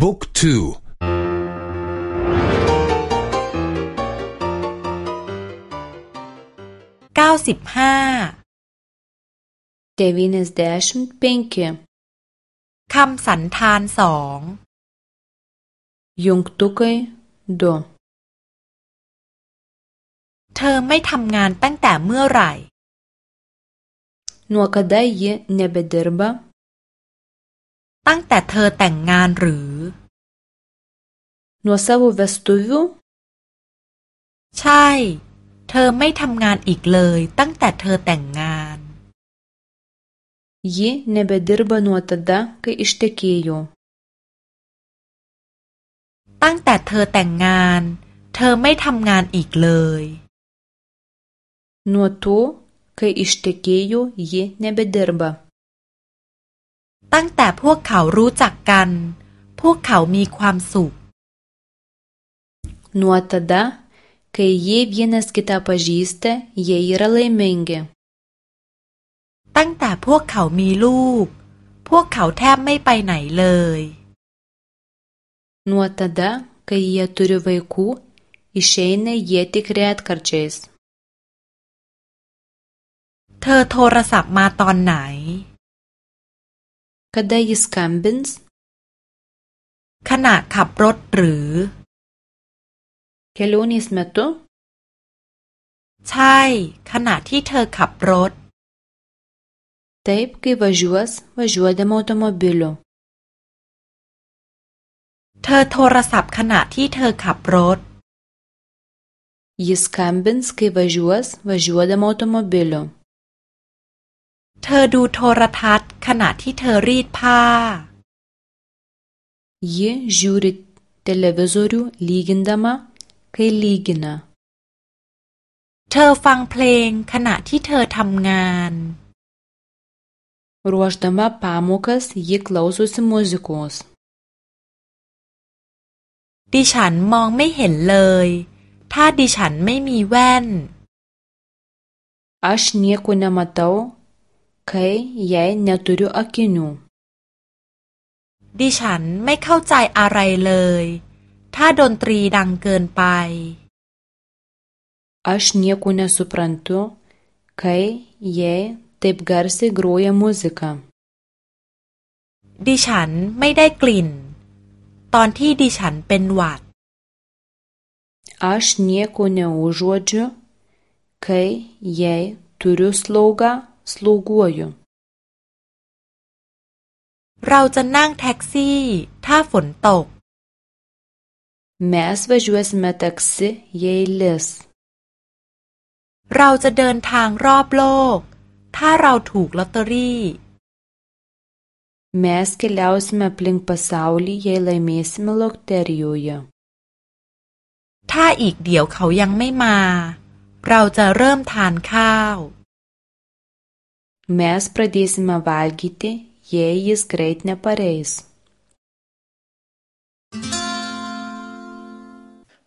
บุ๊กทู เก้าสิบห้าเดวินสเดชนเปนเกคำสันธานสองยุงตุกยดเธอไม่ทำงานตั้งแต่เมื่อไหร่นัวกได้เยเนเบเดรบะตั้งแต่เธอแต่งงานหรือ nuo savo vestuvių ใช่เธอไม่ทำงานอีกเลย ตั้งแต่เธอแต่งงาน ji nebedirba nuo tada kai ištekėjo ตั้งแต่เธอแต่งงาน เธอไม่ทำงานอีกเลย nuo to kai ištekėjo ji nebedirba ตั้งแต่พวกเขารู้จักกัน พวกเขามีความสุข Nuo tada, kai jie vienas kitą pažįsta, jie yra laimingi. ตั้งแต่พวกเขา มีลูก พวกเขาแทบไม่ไปไหนเลย Nuo tada, kai jie turi vaikų, išeina jie tik retkarčiais. เธอโทรศัพท์มาตอนไหน Kada jis skambins? ขณะขับรถหรือ kelionės metu ใช่ขณะที่เธอขับรถ taip kai važiuos važiuodama automobiliu เธอโทรศัพท์ขณะที่เธอขับรถ jis skambins kai važiuos važiuodama automobiliu เธอดูโทรทัศน์ขณะที่เธอรีดผ้า ji žiūri televizorių lygindama g e ลีกินเธอฟังเพลงขณะที่เธอทำงาน Ruoždama pamokas ji klausosi muzikos. ดิฉันมองไม่เห็นเลยถ้าดิฉันไม่มีแว่น Aš nieko nematau, kai jei neturiu akinių. ดิฉันไม่เข้าใจอะไรเลยถ้าดนตรีดังเกินไป Aš nieko nesuprantu, kai jie taip garsiai groja muziką. ดิฉันไม่ได้กลิ่น ตอนที่ดิฉันเป็นหวัด Aš nieko neužuodžiu, kai jei turiu slaugą, slauguoju. เราจะนั่งแท็กซี่ ถ้าฝนตก mes važiuosime taksi jei lis เราจะเดินทางรอบโลกถ้าเราถูกลอตเตอรี่ mes keliausime aplink pasaulį jei laimėsime loterijoje ถ้าอีกเดี๋ยวเขายังไม่มาเราจะเริ่มทานข้าว mes pradėsime valgyti jei jis greit nepareis